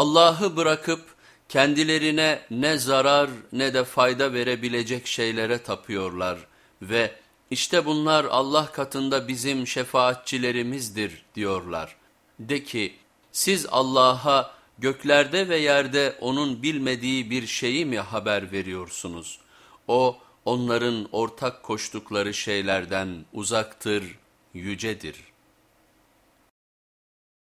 Allah'ı bırakıp kendilerine ne zarar ne de fayda verebilecek şeylere tapıyorlar ve işte bunlar Allah katında bizim şefaatçilerimizdir diyorlar. De ki siz Allah'a göklerde ve yerde onun bilmediği bir şeyi mi haber veriyorsunuz? O onların ortak koştukları şeylerden uzaktır, yücedir.''